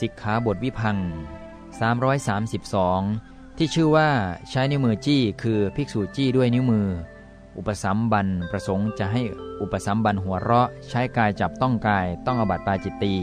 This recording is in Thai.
สิกขาบทวิพัง332 ที่ชื่อว่าใช้นิ้วมือจี้ คือภิกษุจี้ด้วยนิ้วมือ อุปสัมบันประสงค์จะให้อุปสัมบันหัวเราะ ใช้กายจับต้องกายต้องอบัติปาจิตตี